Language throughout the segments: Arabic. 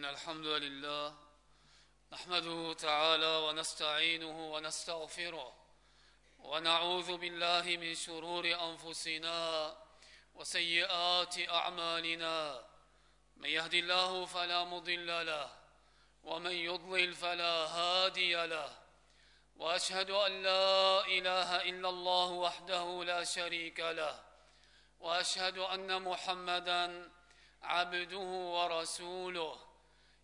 إن الحمد لله نحمده تعالى ونستعينه ونستغفره ونعوذ بالله من شرور أنفسنا وسيئات أعمالنا. من يهد الله فلا مضل له ومن يضلل فلا هادي له. وأشهد أن لا إله إلا الله وحده لا شريك له. وأشهد أن محمدا عبده ورسوله.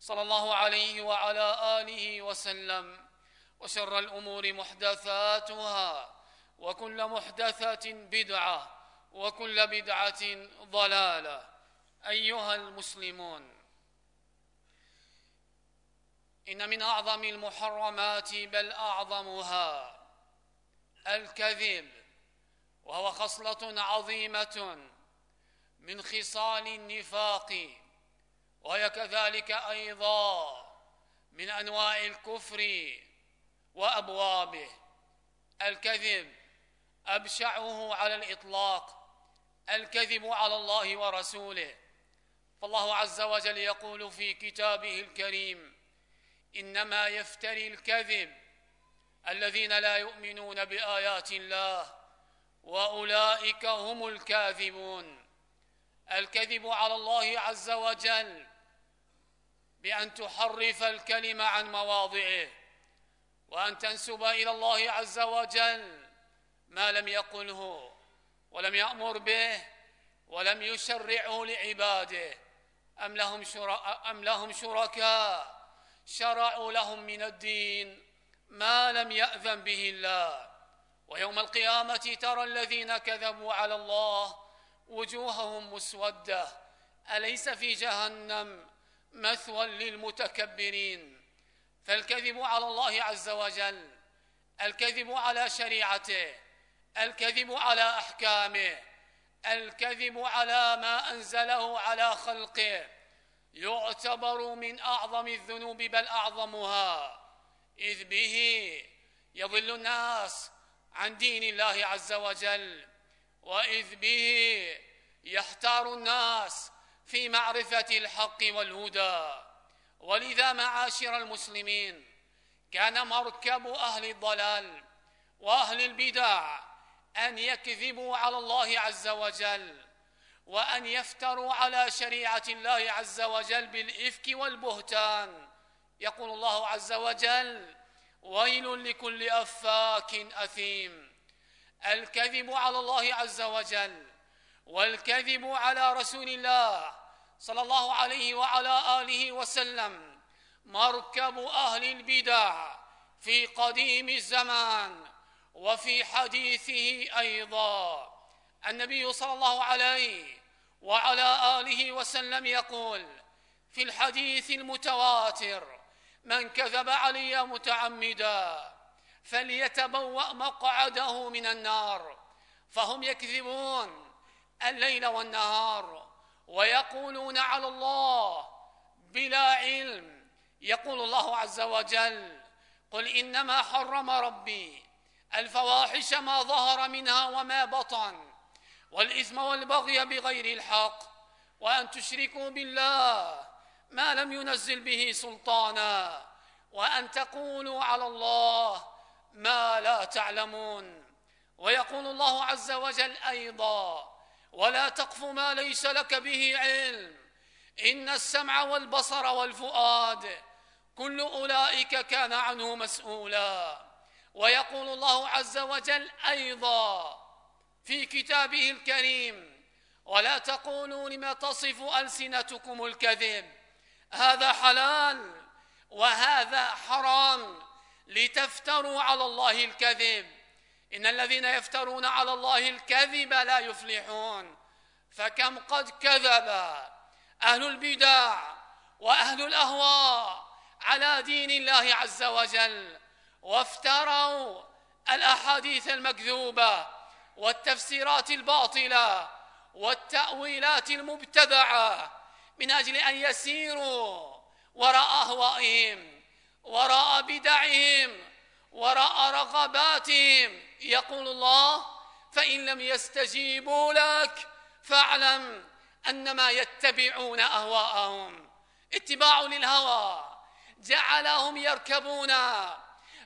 صلى الله عليه وعلى آله وسلم وشر الأمور محدثاتها وكل محدثة بدعة وكل بدعة ضلالة. أيها المسلمون إن من أعظم المحرمات بل أعظمها الكذب وهو خصلة عظيمة من خصال النفاق. وهي كذلك أيضا من أنواع الكفر وأبوابه. الكذب أبشعه على الإطلاق الكذب على الله ورسوله. فالله عز وجل يقول في كتابه الكريم إنما يفتري الكذب الذين لا يؤمنون بآيات الله وأولئك هم الكاذبون. الكذب على الله عز وجل بأن تحرف الكلمة عن مواضعه وأن تنسب إلى الله عز وجل ما لم يقله ولم يأمر به ولم يشرعه لعباده. أم لهم أم لهم شركاء؟ شرعوا لهم من الدين ما لم يأذن به الله. ويوم القيامة ترى الذين كذبوا على الله وجوههم مسودة. أليس في جهنم مثوى للمتكبرين. فالكذب على الله عز وجل الكذب على شريعته الكذب على أحكامه الكذب على ما أنزله على خلقه. يعتبر من أعظم الذنوب بل أعظمها. إذ به يضل الناس عن دين الله عز وجل. وإذ به يحتار الناس في معرفة الحق والهدى. ولذا معاشر المسلمين كان مركب أهل الضلال وأهل البدع أن يكذبوا على الله عز وجل وأن يفتروا على شريعة الله عز وجل بالإفك والبهتان. يقول الله عز وجل ويل لكل أفاك أثيم الكذب على الله عز وجل والكذب على رسول الله صلى الله عليه وعلى آله وسلم. مركب أهل البدع في قديم الزمان وفي حديثه أيضا. النبي صلى الله عليه وعلى آله وسلم يقول في الحديث المتواتر من كذب علي متعمدا فليتبوأ مقعده من النار فهم يكذبون الليل والنهار ويقولون على الله بلا علم. يقول الله عز وجل قل إنما حرم ربي الفواحش ما ظهر منها وما بطن والإثم والبغي بغير الحق وأن تشركوا بالله ما لم ينزل به سلطانا وأن تقولوا على الله ما لا تعلمون. ويقول الله عز وجل أيضا ولا تقف ما ليس لك به علم. إن السمع والبصر والفؤاد كل أولئك كان عنه مسؤولا. ويقول الله عز وجل أيضا في كتابه الكريم ولا تقولوا لما تصف ألسنتكم الكذب. هذا حلال وهذا حرام لتفتروا على الله الكذب. إن الذين يفترون على الله الكذب لا يفلحون. فكم قد كذب أهل البدع وأهل الأهواء على دين الله عز وجل وافتروا الأحاديث المكذوبة والتفسيرات الباطلة والتأويلات المبتدعة من أجل أن يسيروا وراء أهوائهم وراء بدعهم وراء رغباتهم يقول الله فإن لم يستجيبوا لك فاعلم أنما يتبعون أهواءهم. اتباع للهوى. جعلهم يركبون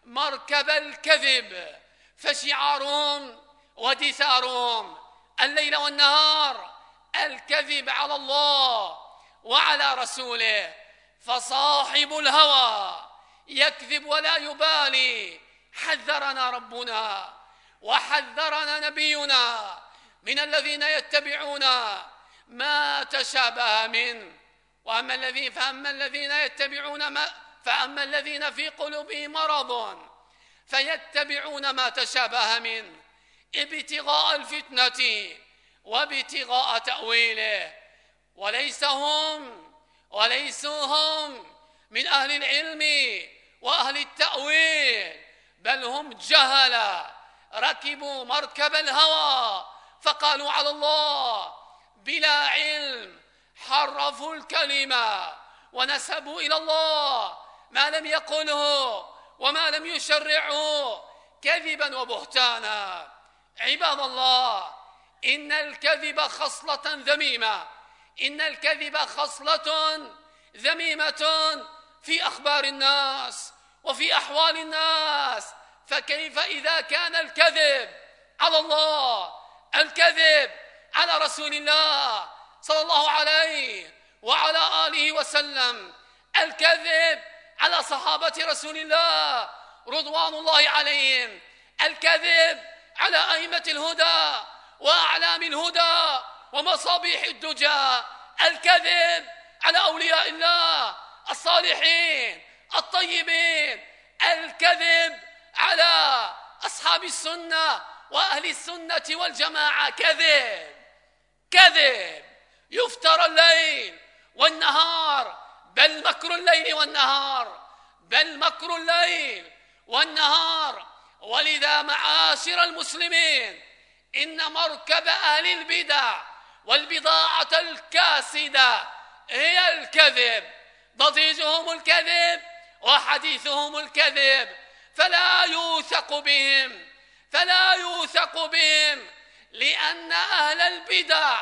مركب الكذب فشعارهم ودثارهم. الليل والنهار الكذب على الله وعلى رسوله. فصاحب الهوى يكذب ولا يبالي. حذرنا ربنا. وحذرنا نبينا من الذين يتبعون ما تشابه منه وأما الذين فأما الذين يتبعون ما فأما الذين في قلوبهم مرض فيتبعون ما تشابه منه ابتغاء الفتنة وابتغاء تأويله. وليس هم وليسوا هم من أهل العلم وأهل التأويل بل هم جهلة. ركبوا مركب الهوى فقالوا على الله بلا علم حرفوا الكلمة ونسبوا إلى الله. ما لم يقله وما لم يشرعه كذبا وبهتانا. عباد الله إن الكذب خصلة ذميمة. إن الكذب خصلة ذميمة في أخبار الناس وفي أحوال الناس. فكيف إذا كان الكذب على الله الكذب على رسول الله صلى الله عليه وعلى آله وسلم الكذب على صحابة رسول الله رضوان الله عليهم الكذب على أئمة الهدى وأعلام الهدى ومصابيح الدجى الكذب على أولياء الله الصالحين الطيبين الكذب على أصحاب السنة وأهل السنة والجماعة. كذب كذب. يفتر الليل والنهار بل مكر الليل والنهار بل مكر الليل والنهار. ولذا معاشر المسلمين إن مركب أهل البدع والبضاعة الكاسدة هي الكذب. ضجيجهم الكذب وحديثهم الكذب. فلا يوثق بهم فلا يوثق بهم لأن أهل البدع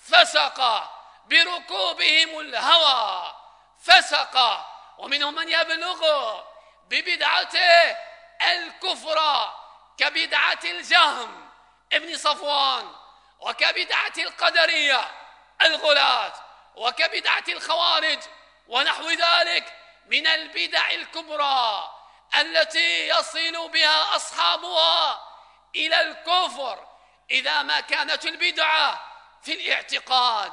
فسق بركوبهم الهوى فسق. ومنهم من يبلغ ببدعته الكفر كبدعة الجهم ابن صفوان وكبدعة القدرية الغلاة وكبدعة الخوارج ونحو ذلك من البدع الكبرى. التي يصل بها أصحابها إلى الكفر إذا ما كانت البدعة في الاعتقاد.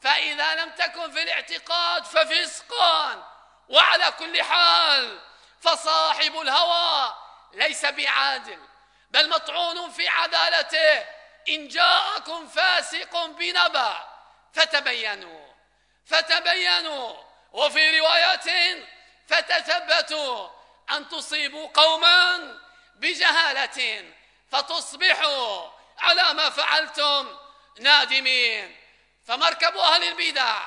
فإذا لم تكن في الاعتقاد ففسقا وعلى كل حال فصاحب الهوى ليس بعادل بل مطعون في عدالته. إن جاءكم فاسق بنبأ فتبينوا فتبينوا. وفي رواية فتثبتوا. أن تصيبوا قوما بجهالة فتصبحوا على ما فعلتم نادمين. فمركب أهل البدع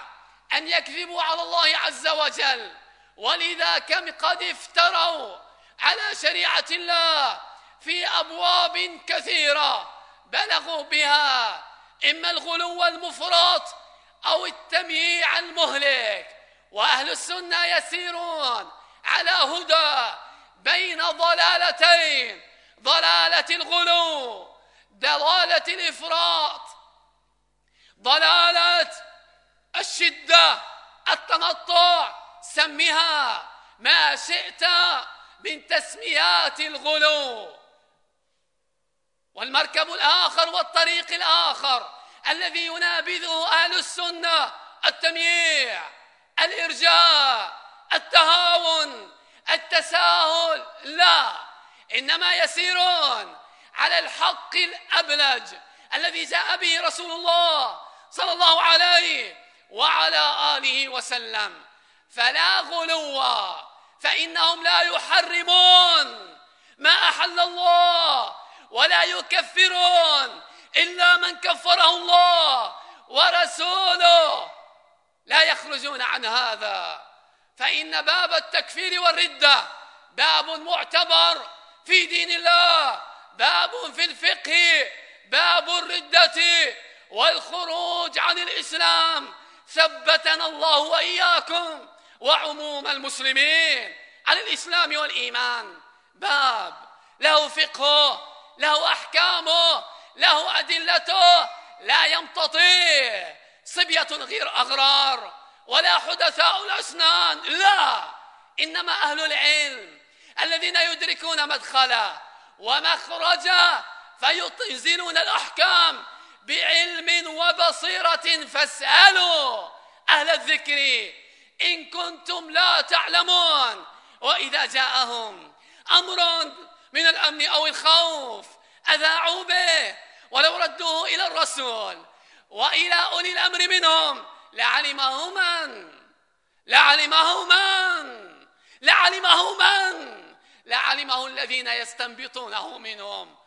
أن يكذبوا على الله عز وجل. ولذا كم قد افتروا على شريعة الله في أبواب كثيرة بلغوا بها إما الغلو المفرط أو التمييع المهلك. وأهل السنة يسيرون على هدى بين ضلالتين. ضلالة الغلو ضلالة الإفراط ضلالة الشدة التنطع سمها ما شئت من تسميات الغلو. والمركب الآخر والطريق الآخر الذي ينابذه أهل السنة التمييع الإرجاء التهاون التساهل لا. إنما يسيرون على الحق الأبلج الذي جاء به رسول الله صلى الله عليه وعلى آله وسلم. فلا غلو فإنهم لا يحرمون ما أحل الله ولا يكفرون إلا من كفره الله ورسوله. لا يخرجون عن هذا. فإن باب التكفير والردة باب معتبر في دين الله باب في الفقه باب الردة والخروج عن الإسلام. ثبتنا الله وإياكم وعموم المسلمين على الإسلام والإيمان. باب له فقهه له أحكامه له أدلته لا يمتطيه صبية غير أغرار. ولا حدثاء الأسنان. لا. إنما أهل العلم الذين يدركون مدخله ومخرجه فينزلون الأحكام بعلم وبصيرة فاسألوا أهل الذكر. إن كنتم لا تعلمون. وإذا جاءهم أمر من الأمن أو الخوف أذاعوا به ولو ردوه إلى الرسول وإلى أولي الأمر منهم لعلمه من لعلمه من لعلمه من لعلمه الذين يستنبطونه منهم.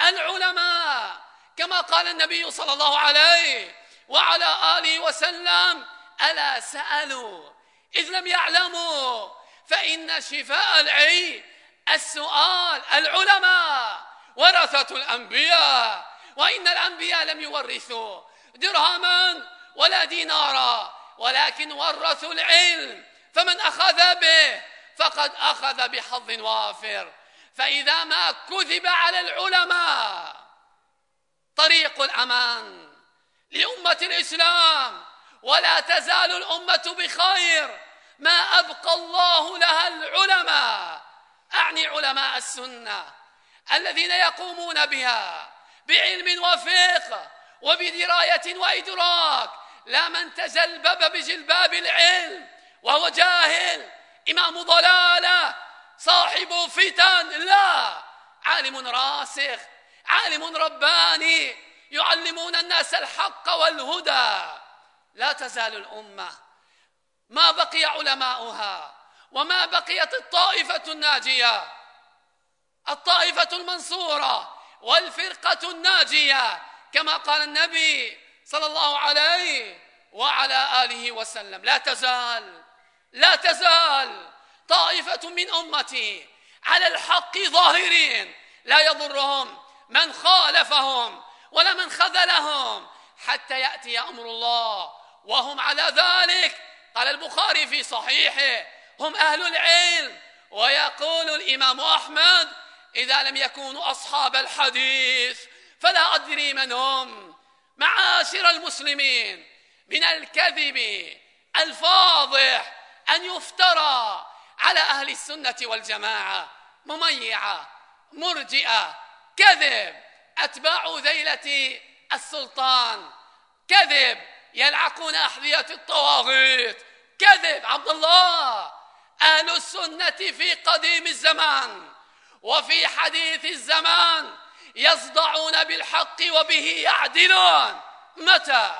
العلماء كما قال النبي صلى الله عليه وعلى آله وسلم ألا سألوا؟ إذ لم يعلموا. فإن شفاء العي السؤال العلماء ورثة الأنبياء. وإن الأنبياء لم يورثوا. درهما ولا دينارا ولكن ورثوا العلم. فمن أخذ به فقد أخذ بحظ وافر. فإذا ما كذب على العلماء طريق الأمان لأمة الإسلام. ولا تزال الأمة بخير. ما أبقى الله لها العلماء. أعني علماء السنة الذين يقومون بها بعلم وفقه وبدراية وإدراك. لا من تجلبب بجلباب العلم وهو جاهل إمام ضلالة صاحب فتن لا. عالم راسخ عالم رباني يعلمون الناس الحق والهدى. لا تزال الأمة. ما بقي علماؤها؟ وما بقيت الطائفة الناجية؟ الطائفة المنصورة والفرقة الناجية كما قال النبي صلى الله عليه وعلى آله وسلم. لا تزال لا تزال طائفة من أمتي على الحق ظاهرين. لا يضرهم من خالفهم ولا من خذلهم حتى يأتي أمر الله. وهم على ذلك قال البخاري في صحيحه هم أهل العلم. ويقول الإمام أحمد إذا لم يكونوا أصحاب الحديث فلا أدري من هم. معاشر المسلمين من الكذب الفاضح أن يفترى على أهل السنة والجماعة مميعة مرجئة كذب أتباع ذيلة السلطان كذب يلعقون أحذية الطواغيت كذب عبد الله أهل السنة في قديم الزمان وفي حديث الزمان يصدعون بالحق وبه يعدلون. متى؟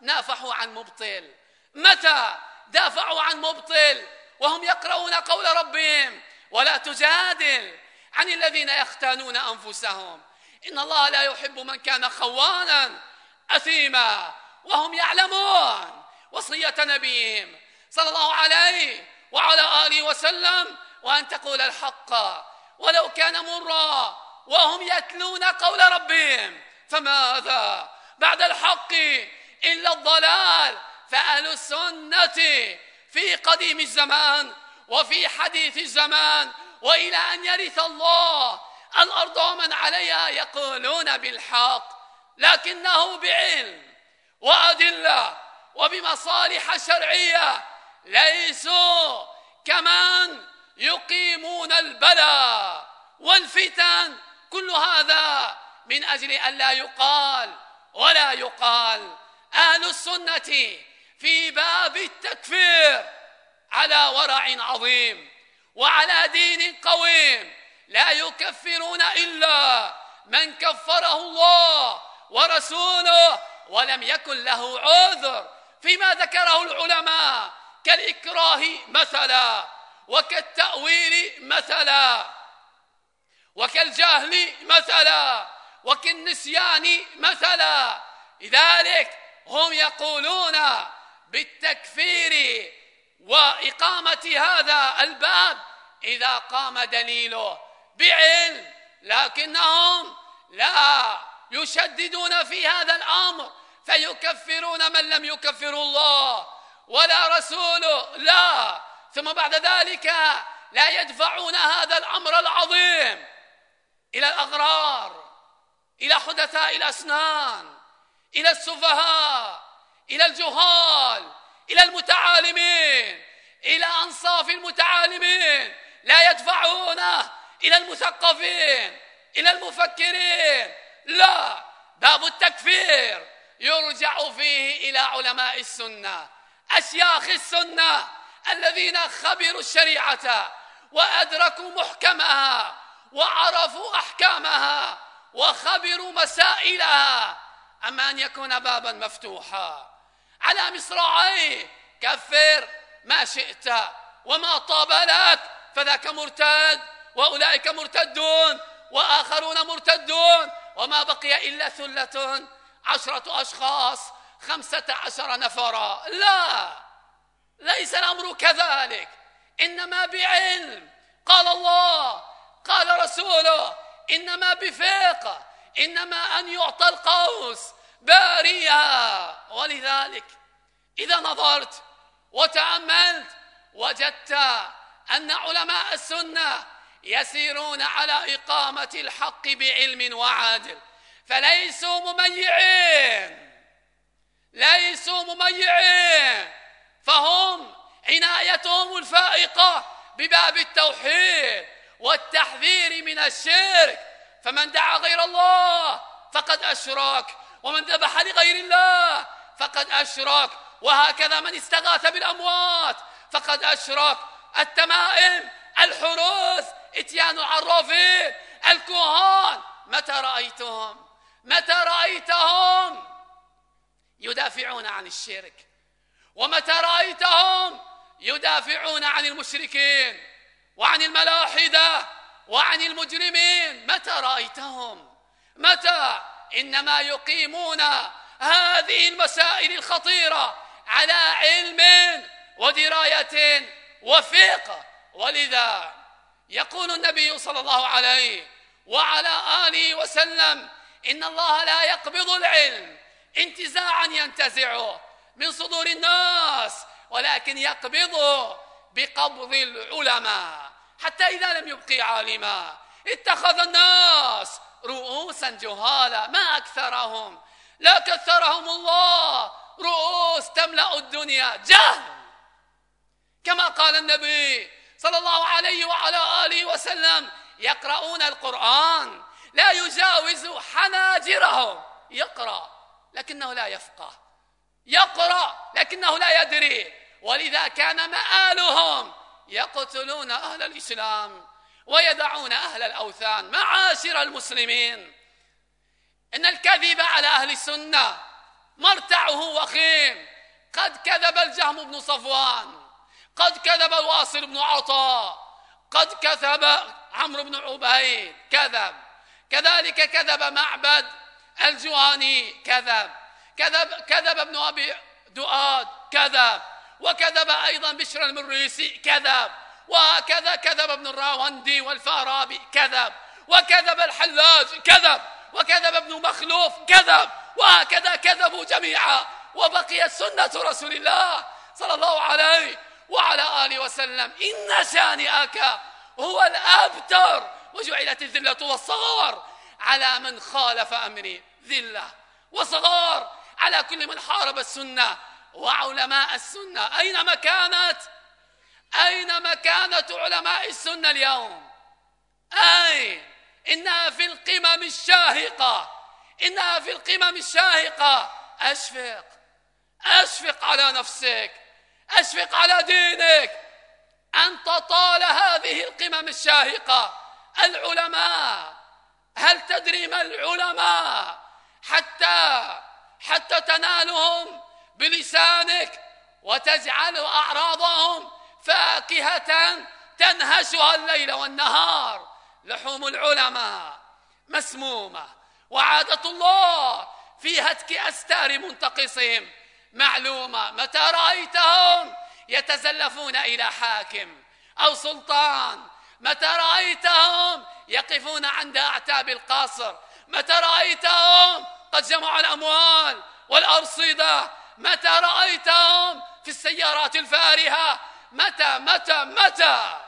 نافحوا عن مبطل. متى؟ دافعوا عن مبطل. وهم يقرؤون قول ربهم. ولا تجادل عن الذين يختانون أنفسهم. إن الله لا يحب من كان خوانا أثيما. وهم يعلمون. وصية نبيهم صلى الله عليه وعلى آله وسلم. وأن تقول الحق ولو كان مرا. وهم يتلون قول ربهم. فماذا؟ بعد الحق إلا الضلال. فأهل السنة في قديم الزمان وفي حديث الزمان وإلى أن يرث الله الأرض ومن عليها يقولون بالحق. لكنه بعلم وأدلة وبمصالح شرعية. ليسوا كمن يقيمون البلاء والفتن كل هذا من أجل أن لا يقال ولا يقال أهل السنة في باب التكفير على ورع عظيم وعلى دين قويم لا يكفرون إلا من كفره الله ورسوله ولم يكن له عذر فيما ذكره العلماء كالإكراه مثلا وكالتأويل مثلا وكالجهل مثلا وكالنسيان مثلا. لذلك هم يقولون بالتكفير وإقامة هذا الباب إذا قام دليله بعلم لكنهم لا يشددون في هذا الأمر فيكفرون من لم يكفر الله ولا رسوله لا. ثم بعد ذلك لا يدفعون هذا الأمر العظيم. إلى الأغرار إلى حدثاء الأسنان إلى السفهاء إلى الجهال إلى المتعالمين إلى أنصاف المتعالمين لا يدفعونه إلى المثقفين إلى المفكرين لا باب التكفير يرجع فيه إلى علماء السنة أشياخ السنة الذين خبروا الشريعة وأدركوا محكمها وعرفوا أحكامها وخبروا مسائلها. أما أن يكون بابا مفتوحا. على مصراعيه. كفر ما شئت. وما طاب لك. فذاك مرتد. وأولئك مرتدون. وآخرون مرتدون. وما بقي إلا ثلة. عشرة أشخاص. خمسة عشر نفرا. لا. ليس الأمر كذلك. إنما بعلم. قال الله قال رسوله إنما بفقه إنما أن يعطى القوس باريا. ولذلك إذا نظرت وتأملت وجدت أن علماء السنة يسيرون على إقامة الحق بعلم وعدل. فليسوا مميعين ليسوا مميعين. فهم عنايتهم الفائقة بباب التوحيد. والتحذير من الشرك. فمن دعا غير الله فقد أشرك ومن ذبح لغير الله فقد أشرك وهكذا من استغاث بالأموات فقد أشرك. التمائم الحروث إتيان العرافين الكهان. متى رأيتهم؟ متى رأيتهم؟ يدافعون عن الشرك. ومتى رأيتهم؟ يدافعون عن المشركين. وعن الملاحدة وعن المجرمين متى رأيتهم؟ متى؟ إنما يقيمون هذه المسائل الخطيرة على علم ودراية وفقه. ولذا يقول النبي صلى الله عليه وعلى آله وسلم إن الله لا يقبض العلم انتزاعا ينتزعه من صدور الناس ولكن يقبضه بقبض العلماء. حتى إذا لم يبقي عالما. اتخذ الناس رؤوسا جهالا. ما أكثرهم؟ لا كثرهم الله. رؤوس تملأ الدنيا. جهل. كما قال النبي صلى الله عليه وعلى آله وسلم يقرؤون القرآن لا يجاوز حناجرهم. يقرأ لكنه لا يفقه. يقرأ لكنه لا يدري. ولذا كان مآلهم يقتلون أهل الإسلام ويدعون أهل الأوثان معاشر المسلمين. إن الكذب على أهل السنة مرتعه وخيم. قد كذب الجهم بن صفوان قد كذب الواصل بن عطاء قد كذب عمرو بن عبيد كذب. كذلك كذب معبد الجواني كذب. كذب كذب ابن أبي دؤاد كذب. وكذب أيضا بشر المريسي كذب. وهكذا كذب ابن الراوندي والفارابي كذب. وكذب الحلاج كذب. وكذب ابن مخلوف كذب. وهكذا كذبوا جميعا. وبقيت سنة رسول الله صلى الله عليه وعلى آله وسلم. إن شانئك هو الأبتر. وجعلت الذلة والصغار على من خالف أمري. ذلة وصغار على كل من حارب السنة. وعلماء السنة أينما كانت أين مكانة علماء السنة اليوم؟ أين؟ إنها في القمم الشاهقة. إنها في القمم الشاهقة. أشفق. أشفق على نفسك. أشفق على دينك. أنت طال هذه القمم الشاهقة. العلماء. هل تدري ما العلماء؟ حتى حتى تنالهم بلسانك وتجعل أعراضهم فاكهة تنهشها الليل والنهار. لحوم العلماء مسمومة وعادة الله في هتك أستار منتقصهم. معلومة متى رأيتهم؟ يتزلفون إلى حاكم أو سلطان. متى رأيتهم؟ يقفون عند أعتاب القصر. متى رأيتهم؟ قد جمعوا الأموال والأرصدة. متى رأيتهم في السيارات الفارهة؟ متى متى متى؟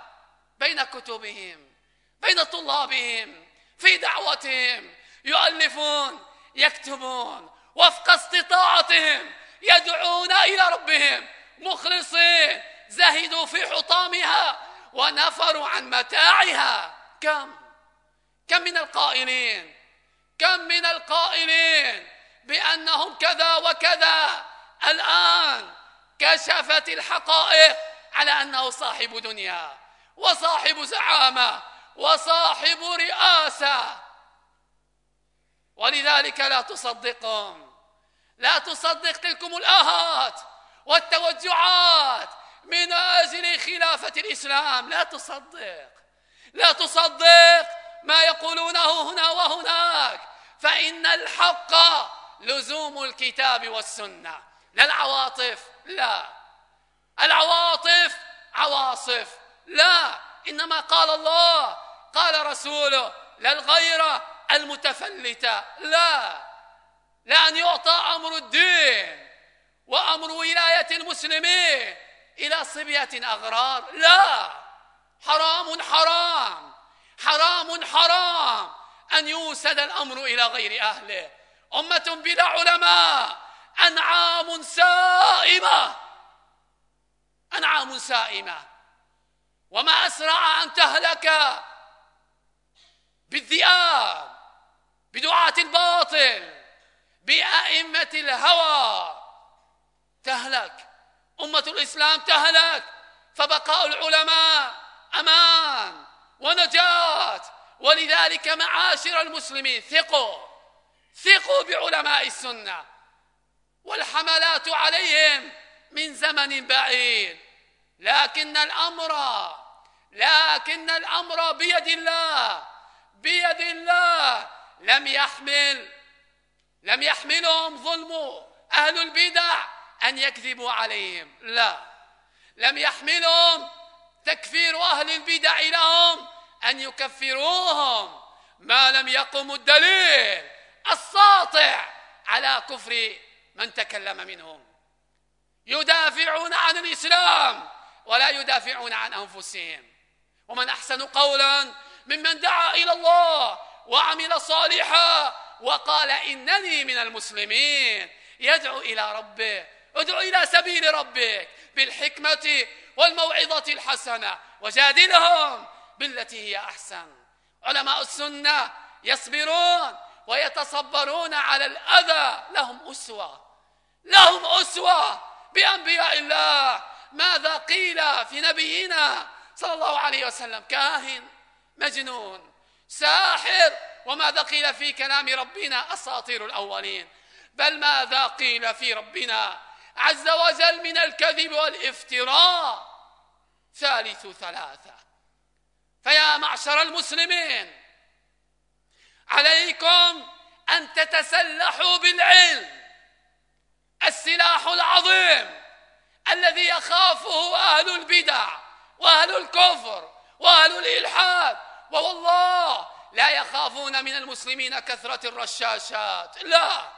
بين كتبهم بين طلابهم في دعوتهم يؤلفون يكتبون وفق استطاعتهم يدعون إلى ربهم مخلصين زهدوا في حطامها ونفروا عن متاعها. كم؟ كم من القائلين؟ كم من القائلين بأنهم كذا وكذا؟ الآن كشفت الحقائق على أنه صاحب دنيا وصاحب زعامة وصاحب رئاسة. ولذلك لا تصدقهم لا تصدق تلكم الآهات والتوجعات من أجل خلافة الإسلام. لا تصدق لا تصدق ما يقولونه هنا وهناك. فإن الحق لزوم الكتاب والسنة. لا العواطف لا. العواطف عواصف لا. إنما قال الله قال رسوله لا الغيرة المتفلتة لا. لأن يعطى أمر الدين وأمر ولاية المسلمين إلى صبية أغرار لا. حرام حرام حرام حرام أن يوسد الأمر إلى غير أهله. أمة بلا علماء أنعام سائمة. أنعام سائمة. وما أسرع أن تهلك بالذئاب بدعاة الباطل بأئمة الهوى. تهلك. أمة الإسلام تهلك. فبقاء العلماء أمان ونجاة. ولذلك معاشر المسلمين ثقوا ثقوا بعلماء السنة. والحملات عليهم من زمن بعيد. لكن الأمر لكن الأمر بيد الله بيد الله. لم يحمل لم يحملهم ظلم أهل البدع أن يكذبوا عليهم. لا. لم يحملهم تكفير أهل البدع لهم أن يكفروهم. ما لم يقم الدليل الساطع على كفر من تكلم منهم؟ يدافعون عن الإسلام ولا يدافعون عن أنفسهم. ومن أحسن قولا ممن دعا إلى الله وعمل صالحا وقال إنني من المسلمين. يدعو إلى ربه. ادعو إلى سبيل ربك بالحكمة والموعظة الحسنة وجادلهم بالتي هي أحسن. علماء السنة يصبرون. ويتصبرون على الأذى. لهم أسوة. لهم أسوة بأنبياء الله. ماذا قيل في نبينا صلى الله عليه وسلم؟ كاهن مجنون ساحر. وماذا قيل في كلام ربنا؟ أساطير الأولين. بل ماذا قيل في ربنا؟ عز وجل من الكذب والافتراء. ثالث ثلاثة. فيا معشر المسلمين عليكم أن تتسلحوا بالعلم. السلاح العظيم الذي يخافه أهل البدع وأهل الكفر وأهل الإلحاد ووالله لا يخافون من المسلمين كثرة الرشاشات لا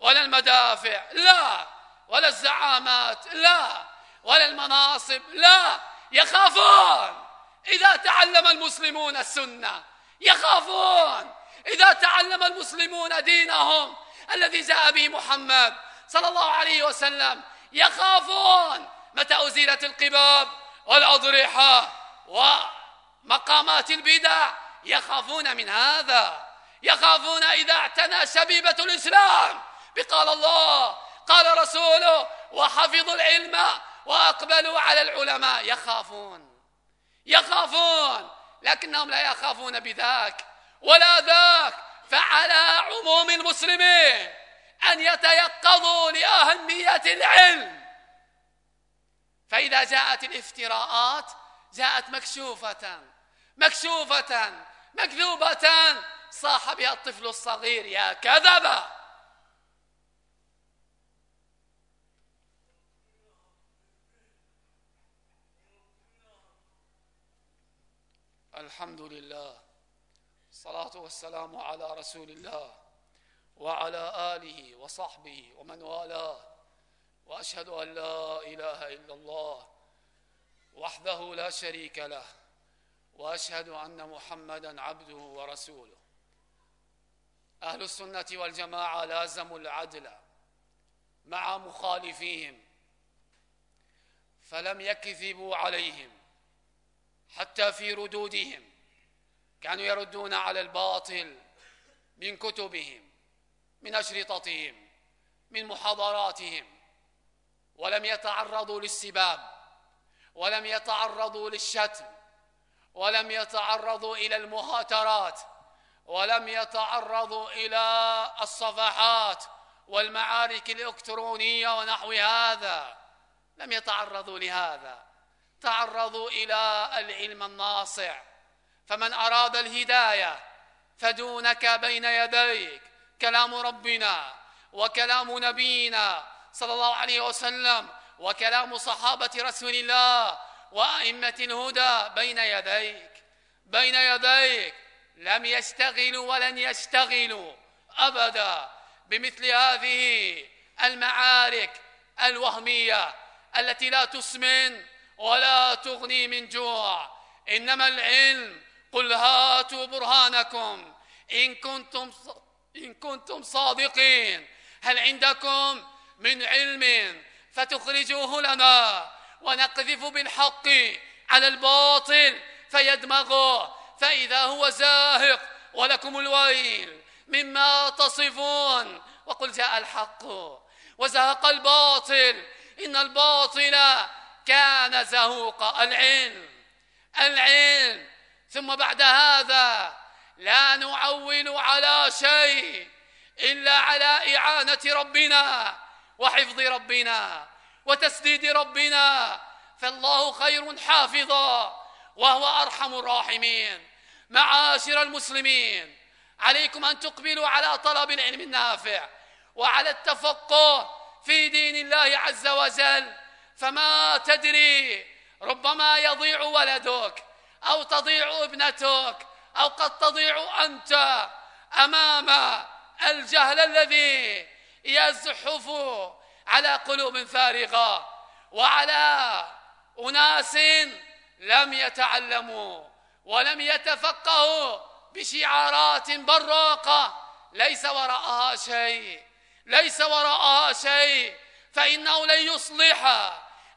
ولا المدافع لا ولا الزعامات لا ولا المناصب لا يخافون. إذا تعلم المسلمون السنة يخافون. إذا تعلم المسلمون دينهم الذي جاء به محمد صلى الله عليه وسلم يخافون متى أزيلت القباب والأضرحة ومقامات البدع. يخافون من هذا. يخافون إذا اعتنى شبيبة الإسلام. بقال الله قال رسوله وحفظوا العلم وأقبلوا على العلماء. يخافون. يخافون لكنهم لا يخافون بذاك. ولا ذاك فعلى عموم المسلمين أن يتيقظوا لأهمية العلم. فإذا جاءت الافتراءات جاءت مكشوفة مكشوفة مكذوبة. صاح بها الطفل الصغير يا كذبة! الحمد لله. الصلاة والسلام على رسول الله وعلى آله وصحبه ومن والاه. وأشهد أن لا إله إلا الله وحده لا شريك له. وأشهد أن محمدا عبده ورسوله. أهل السنة والجماعة لازموا العدل مع مخالفيهم فلم يكذبوا عليهم حتى في ردودهم. كانوا يردون على الباطل من كتبهم من أشرطتهم من محاضراتهم ولم يتعرضوا للسباب ولم يتعرضوا للشتم ولم يتعرضوا إلى المهاترات ولم يتعرضوا إلى الصفحات والمعارك الإلكترونية ونحو هذا. لم يتعرضوا لهذا تعرضوا إلى العلم الناصع. فمن أراد الهداية فدونك بين يديك. كلام ربنا وكلام نبينا صلى الله عليه وسلم وكلام صحابة رسول الله وأئمة الهدى بين يديك. بين يديك. لم يشتغلوا ولن يشتغلوا أبدا بمثل هذه المعارك الوهمية التي لا تسمن ولا تغني من جوع. إنما العلم قل هاتوا برهانكم. إن كنتم إن كنتم صادقين. هل عندكم من علم فتخرجوه لنا ونقذف بالحق على الباطل فيدمغه. فإذا هو زاهق ولكم الويل مما تصفون. وقل جاء الحق وزهق الباطل. إن الباطل كان زهوق العلم. العلم ثم بعد هذا لا نعول على شيء إلا على إعانة ربنا وحفظ ربنا وتسديد ربنا. فالله خير حافظا وهو أرحم الراحمين. معاشر المسلمين عليكم أن تقبلوا على طلب العلم النافع وعلى التفقه في دين الله عز وجل. فما تدري ربما يضيع ولدك. أو تضيع ابنتك أو قد تضيع أنت أمام الجهل الذي يزحف على قلوب فارغة وعلى أناس لم يتعلموا ولم يتفقهوا بشعارات براقة. ليس وراءها شيء ليس وراءها شيء فإنه لن يصلح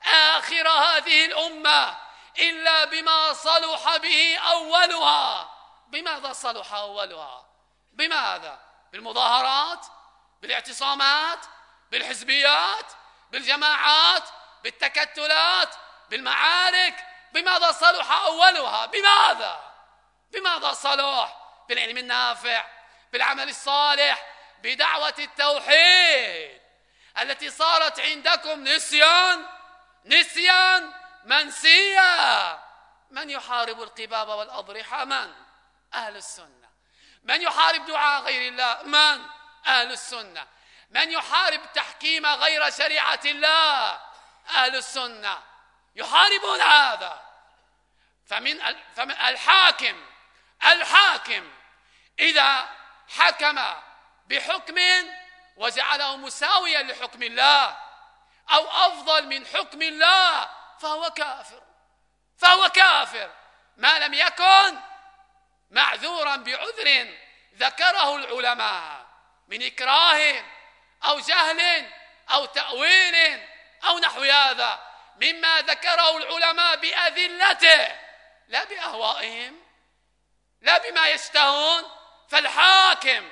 آخر هذه الأمة. إلا بما صلح به أولها. بماذا صلح أولها؟ بماذا؟ بالمظاهرات بالاعتصامات بالحزبيات بالجماعات بالتكتلات بالمعارك. بماذا صلح أولها؟ بماذا؟ بماذا صلح؟ بالعلم النافع بالعمل الصالح بدعوة التوحيد التي صارت عندكم نسيان نسيان منسية من يحارب القباب والأضرحة؟ من؟ أهل السنة. من يحارب دعاء غير الله؟ من؟ أهل السنة. من يحارب تحكيم غير شريعة الله؟ أهل السنة. يحاربون هذا. فمن فمن الحاكم الحاكم إذا حكم بحكم وجعله مساويا لحكم الله أو أفضل من حكم الله فهو كافر. فهو كافر. ما لم يكن معذورا بعذر ذكره العلماء من إكراه أو جهل أو تأويل أو نحو هذا مما ذكره العلماء بأذلته لا بأهوائهم لا بما يشتهون. فالحاكم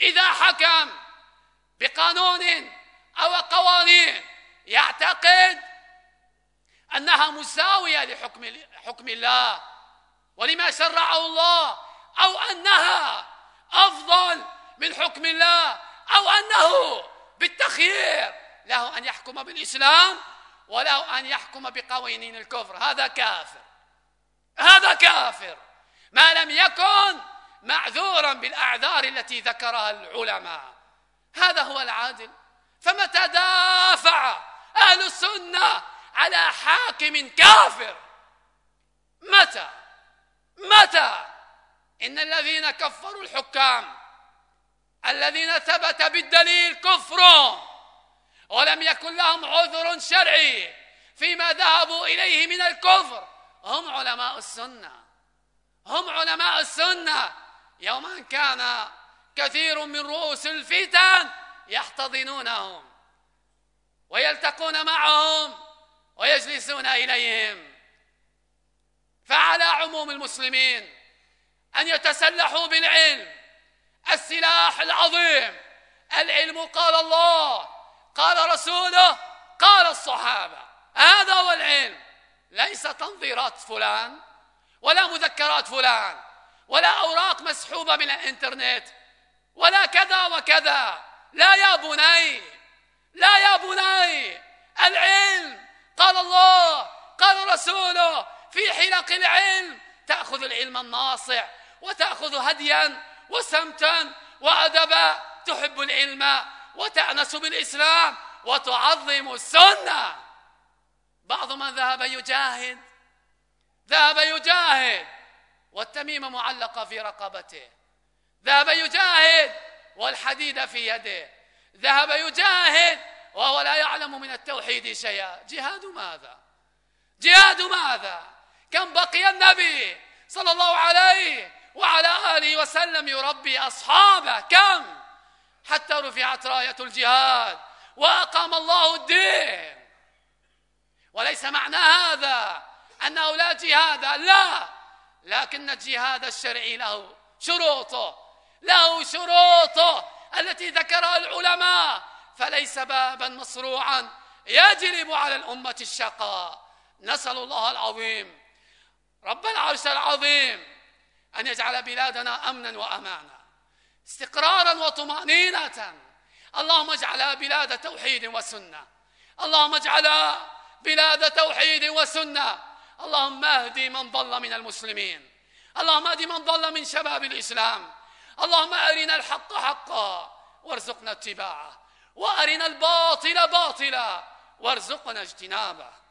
إذا حكم بقانون أو قوانين يعتقد أنها مساوية لحكم حكم الله. ولما شرعه الله. أو أنها أفضل من حكم الله. أو أنه بالتخيير. له أن يحكم بالإسلام وله أن يحكم بقوانين الكفر. هذا كافر. هذا كافر. ما لم يكن معذورا بالأعذار التي ذكرها العلماء. هذا هو العادل. فمتى دافع أهل السنة على حاكم كافر. متى؟ متى؟ إن الذين كفروا الحكام الذين ثبت بالدليل كفرهم ولم يكن لهم عذر شرعي فيما ذهبوا إليه من الكفر. هم علماء السنة. هم علماء السنة. يوما كان كثير من رؤوس الفتن يحتضنونهم ويلتقون معهم. ويجلسون إليهم. فعلى عموم المسلمين أن يتسلحوا بالعلم السلاح العظيم العلم قال الله قال رسوله قال الصحابة. هذا هو العلم. ليس تنظيرات فلان ولا مذكرات فلان ولا أوراق مسحوبة من الإنترنت ولا كذا وكذا. لا يا بني لا يا بني العلم قال الله قال رسوله في حلق العلم تأخذ العلم الناصع وتأخذ هديا وسمتا وأدبا تحب العلم وتأنس بالإسلام وتعظم السنة. بعض من ذهب يجاهد ذهب يجاهد والتميمة معلقة في رقبته. ذهب يجاهد والحديد في يده. ذهب يجاهد وهو لا يعلم من التوحيد شيئا. جهاد ماذا؟ جهاد ماذا؟ كم بقي النبي صلى الله عليه وعلى آله وسلم يربي أصحابه؟ كم؟ حتى رفعت راية الجهاد وأقام الله الدين. وليس معنى هذا أنه لا جهاد لا. لكن الجهاد الشرعي له شروطه له شروطه التي ذكرها العلماء. فليس بابا مصروعا يجلب على الأمة الشقاء. نسأل الله العظيم رب العرش العظيم أن يجعل بلادنا أمنا وأمانا استقرارا وطمأنينة. اللهم اجعلها بلاد توحيد وسنة. اللهم اجعلها بلاد توحيد وسنة. اللهم اهدي من ضل من المسلمين. اللهم اهدي من ضل من شباب الإسلام. اللهم أرنا الحق حقا وارزقنا اتباعه. وأرنا الباطل باطلا وارزقنا اجتنابه.